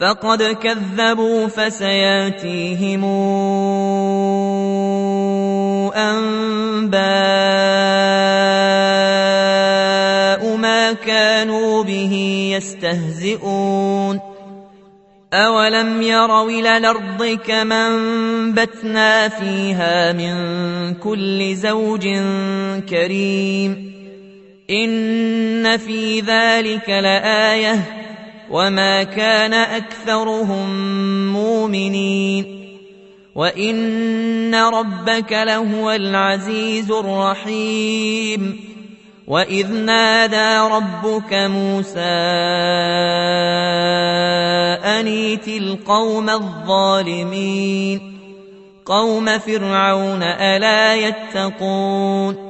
فقد كذبوا فسياتيهم أنباء ما كانوا به يستهزئون. اولم يروا إلى الأرض كما انبتنا فيها من كل زوج كريم. ان في ذلك لايه وما كان اكثرهم مؤمنين وان ربك لهو العزيز الرحيم واذ نادى ربك موسى انيت القوم الظالمين قوم فرعون الا يتقون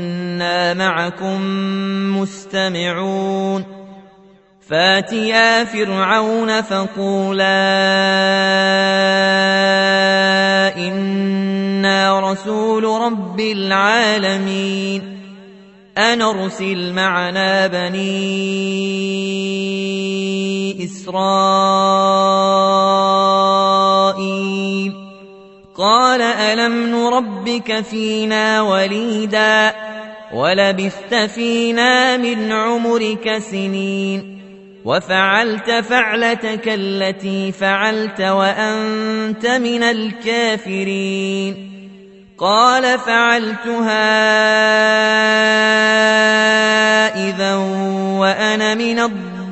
معكم مستمعون فاتيا فرعون فقولا إنا رسول رب العالمين أن أرسل معنا بني إسرائيل قال ألم نربك فينا وليداً ولبثت فينا من عمرك سنين. وفعلت فعلتك التي فعلت وأنت من الكافرين. قال فعلتها اذا وأنا من الضالين.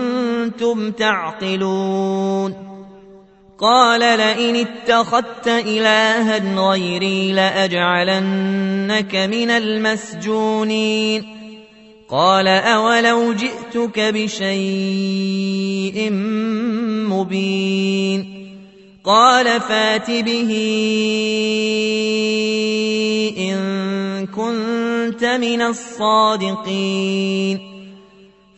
تعقلون قال لئن اتخذت إلها غيري لأجعلنك من المسجونين قال أولو جئتك بشيء مبين قال فات به إن كنت من الصادقين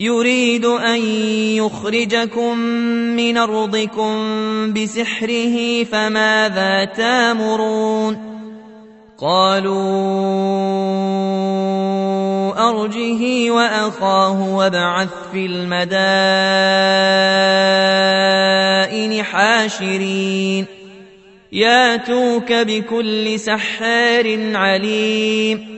يريد أن يخرجكم من أرضكم بسحره فماذا تامرون؟ قالوا أرجه وأخاه وابعث في المدائن حاشرين. ياتوك بكل سحار عليم.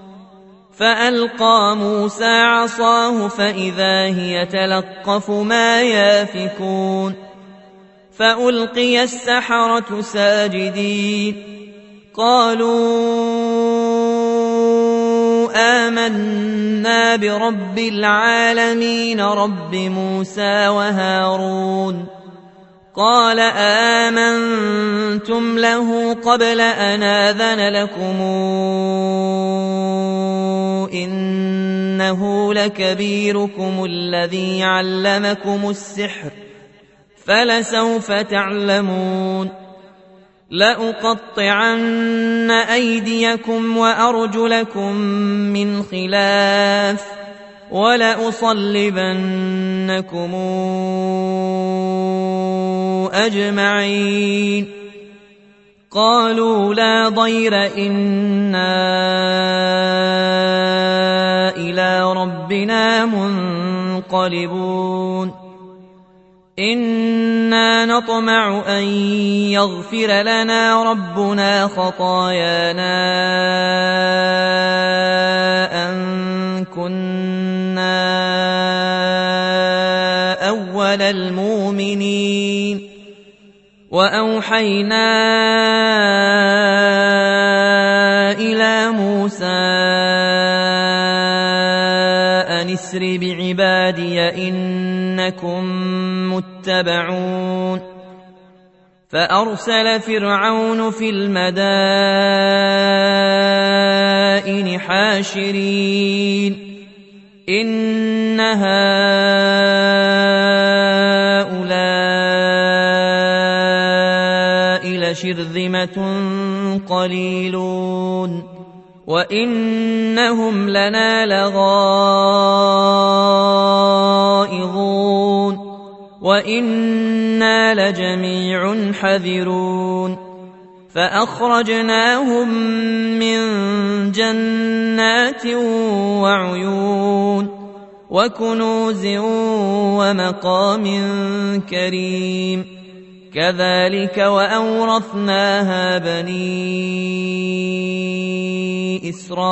فألقى موسى عصاه فإذا هي تلقف ما يافكون فألقي السحرة ساجدين قالوا آمنا برب العالمين رب موسى وهارون قال آمنتم له قبل أن آذن لكم إنه لكبيركم الذي علمكم السحر فلسوف تعلمون. لأقطعن أيديكم وأرجلكم من خلاف ولأصلبنكم أجمعين. قالوا لا ضير إنا إلى ربنا منقلبون. إنا نطمع أن يغفر لنا ربنا خطايانا أن كنا أول المؤمنين. وأوحينا متبعون فأرسل فرعون في المدائن حاشرين إن هؤلاء لشرذمة قليلون وإنهم لنا لغائظون وإنا لجميع حذرون فأخرجناهم من جنات وعيون وكنوز ومقام كريم كذلك وأورثناها بني إسرائيل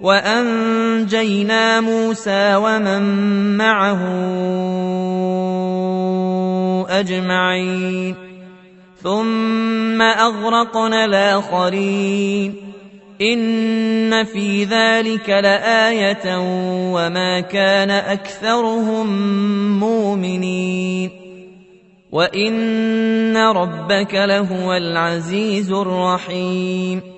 وأنجينا موسى ومن معه أجمعين. ثم أغرقنا الآخرين. إن في ذلك لآية وما كان أكثرهم مؤمنين. وإن ربك لهو العزيز الرحيم.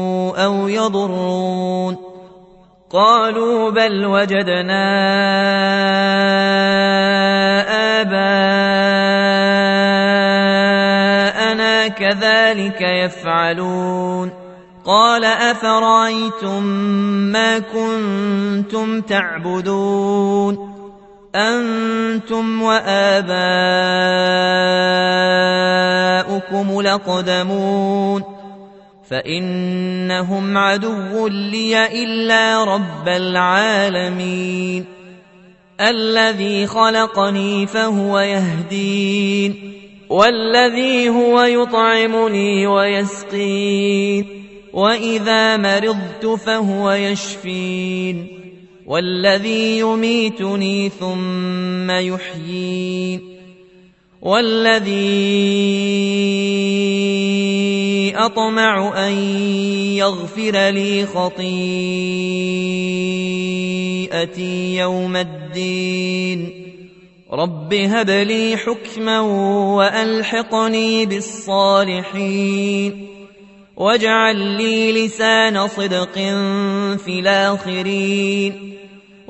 أو يضرون قالوا بل وجدنا آباءنا كذلك يفعلون قال أفرأيتم ما كنتم تعبدون أنتم وآباؤكم لقدمون فإنهم عدو لي إلا رب العالمين. الذي خلقني فهو يهدين والذي هو يطعمني ويسقين وإذا مرضت فهو يشفين والذي يميتني ثم يحيين. والذي أطمع أن يغفر لي خطيئتي يوم الدين. رب هب لي حكما وألحقني بالصالحين. واجعل لي لسان صدق في الآخرين.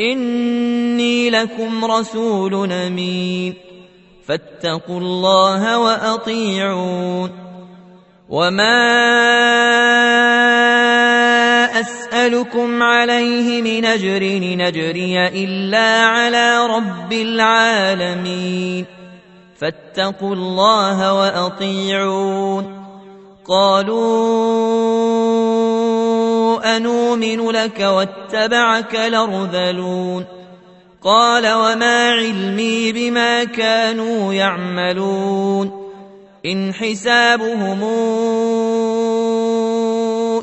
إني لكم رسول أمين. فاتقوا الله وأطيعون. وما أسألكم عليه من أجر نجري إلا على رب العالمين. فاتقوا الله وأطيعون. قالوا أنؤمن لك واتبعك لرذلون قال وما علمي بما كانوا يعملون إن حسابهم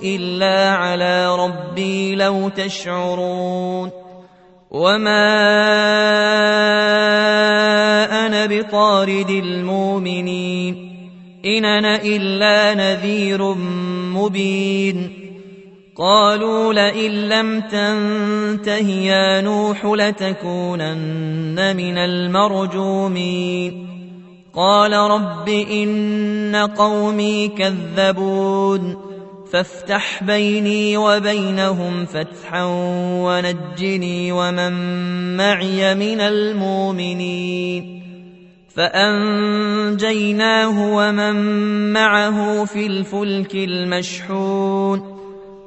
إلا على ربي لو تشعرون وما أنا بطارد المؤمنين إن أنا إلا نذير مبين قالوا لئن لم تنته يا نوح لتكونن من المرجومين. قال رب إن قومي كذبون. فافتح بيني وبينهم فتحا ونجني ومن معي من المؤمنين. فأنجيناه ومن معه في الفلك المشحون.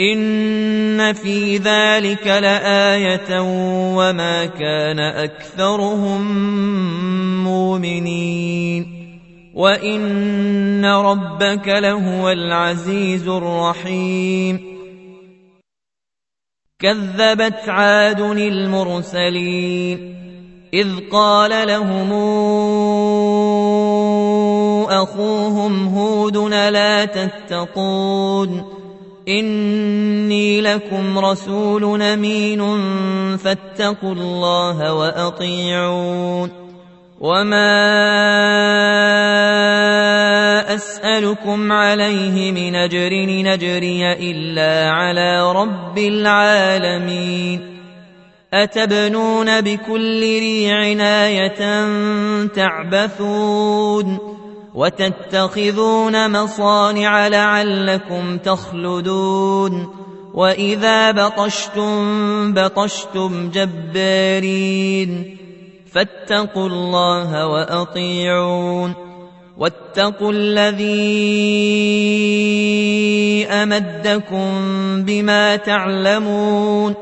إن في ذلك لآية وما كان أكثرهم مؤمنين وإن ربك لهو العزيز الرحيم كذبت عاد المرسلين إذ قال لهم أخوهم هود لا تتقون إني لكم رسول أمين فاتقوا الله وأطيعون وما أسألكم عليه من أجر نجري إلا على رب العالمين أتبنون بكل ريع عناية تعبثون وتتخذون مصانع لعلكم تخلدون وإذا بطشتم بطشتم جبارين فاتقوا الله وأطيعون واتقوا الذي أمدكم بما تعلمون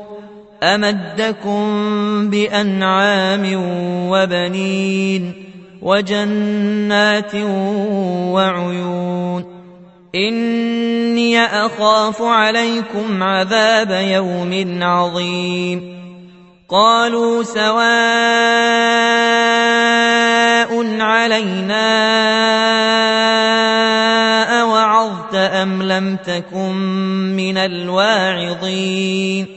أمدكم بأنعام وبنين وجنات وعيون. إني أخاف عليكم عذاب يوم عظيم. قالوا سواء علينا أوعظت أم لم تكن من الواعظين.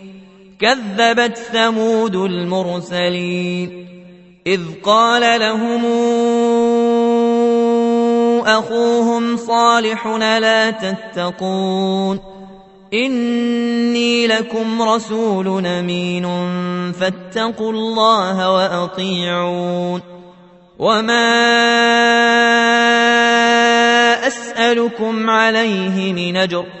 كذبت ثمود المرسلين إذ قال لهم أخوهم صالح لا تتقون إني لكم رسول أمين فاتقوا الله وأطيعون وما أسألكم عليه من أجر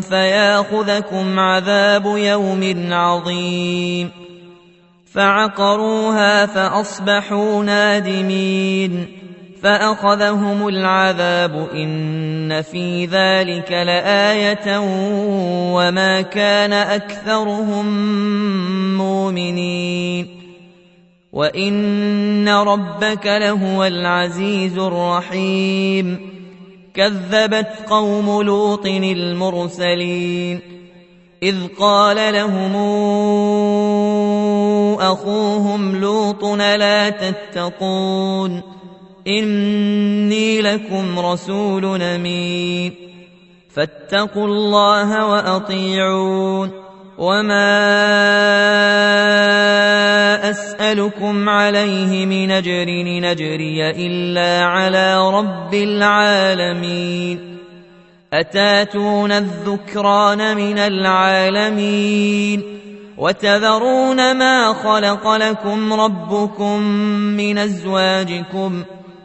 فياخذكم عذاب يوم عظيم. فعقروها فأصبحوا نادمين. فأخذهم العذاب إن في ذلك لآية وما كان أكثرهم مؤمنين. وإن ربك لهو العزيز الرحيم. كذبت قوم لوط المرسلين. إذ قال لهم أخوهم لوط لا تتقون. إني لكم رسول أمين. فاتقوا الله وأطيعون. وما أسألكم عليه من أجر نجري إلا على رب العالمين. أتاتون الذكران من العالمين. وتذرون ما خلق لكم ربكم من أزواجكم.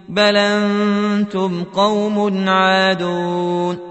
بل أنتم قوم عادون.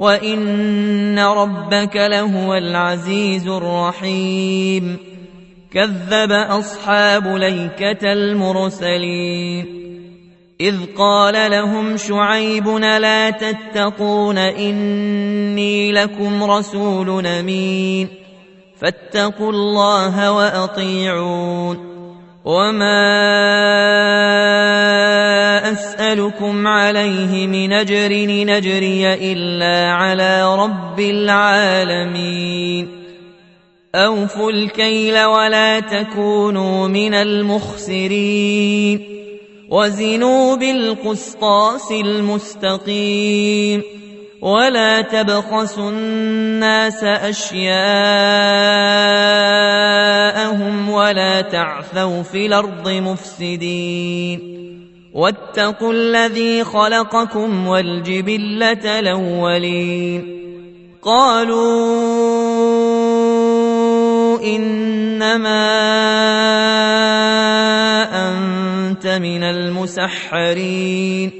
وان ربك لهو العزيز الرحيم كذب اصحاب ليكه المرسلين إذ قال لهم شعيب لا تتقون إني لكم رسول أمين فاتقوا الله وأطيعون وما أسألكم عليه من أجر نجري إلا على رب العالمين أوفوا الكيل ولا تكونوا من المخسرين وزنوا بالقسطاس المستقيم ولا تبخسوا الناس اشياءهم ولا تعثوا في الأرض مفسدين واتقوا الذي خلقكم والجبلة الأولين قالوا إنما أنت من المسحرين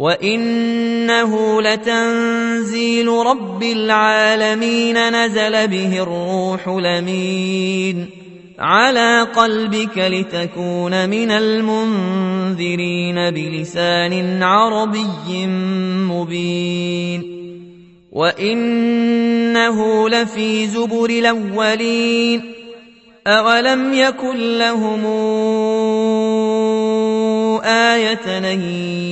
وإنه لتنزيل رب العالمين نزل به الروح لمين على قلبك لتكون من المنذرين بلسان عربي مبين وانه لفي زبر الاولين اولم يكن لهم إيه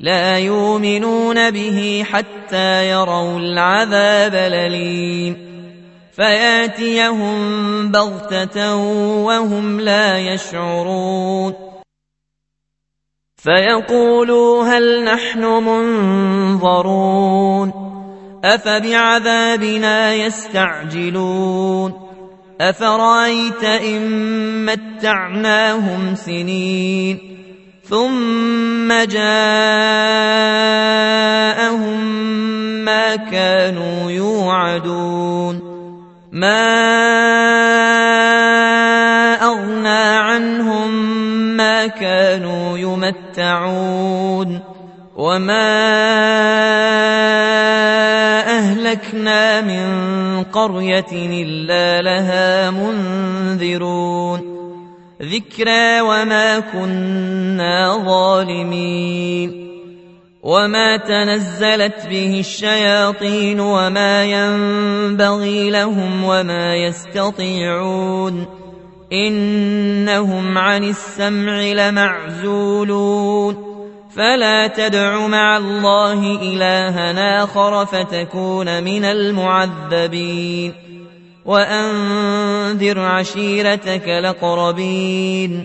لا يؤمنون به حتى يروا العذاب الأليم. فيأتيهم بغتة وهم لا يشعرون. فيقولوا هل نحن منظرون. أفبعذابنا يستعجلون. أفرأيت إن متعناهم سنين. ثم جاءهم ما كانوا يوعدون ما أغنى عنهم ما كانوا يمتعون وما أهلكنا من قرية إلا لها منذرون ذكرى وما كنا ظالمين وما تنزلت به الشياطين وما ينبغي لهم وما يستطيعون إنهم عن السمع لمعزولون فلا تدع مع الله إلها آخر فتكون من المعذبين وأنذر عشيرتك لقربين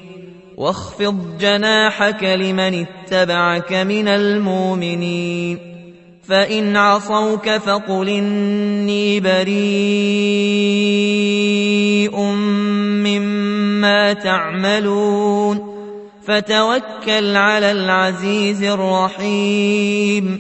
واخفض جناحك لمن اتبعك من المؤمنين فإن عصوك فقل إني بريء مما تعملون فتوكل على العزيز الرحيم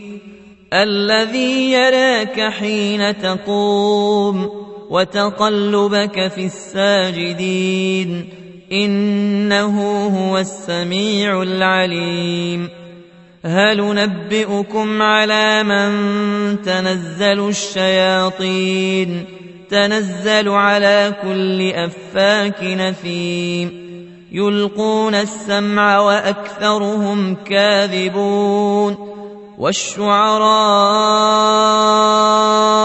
الذي يراك حين تقوم وتقلبك في الساجدين إنه هو السميع العليم. هل نبئكم على من تنزل الشياطين؟ تنزل على كل أفاك نثيم. يلقون السمع وأكثرهم كاذبون. والشعراء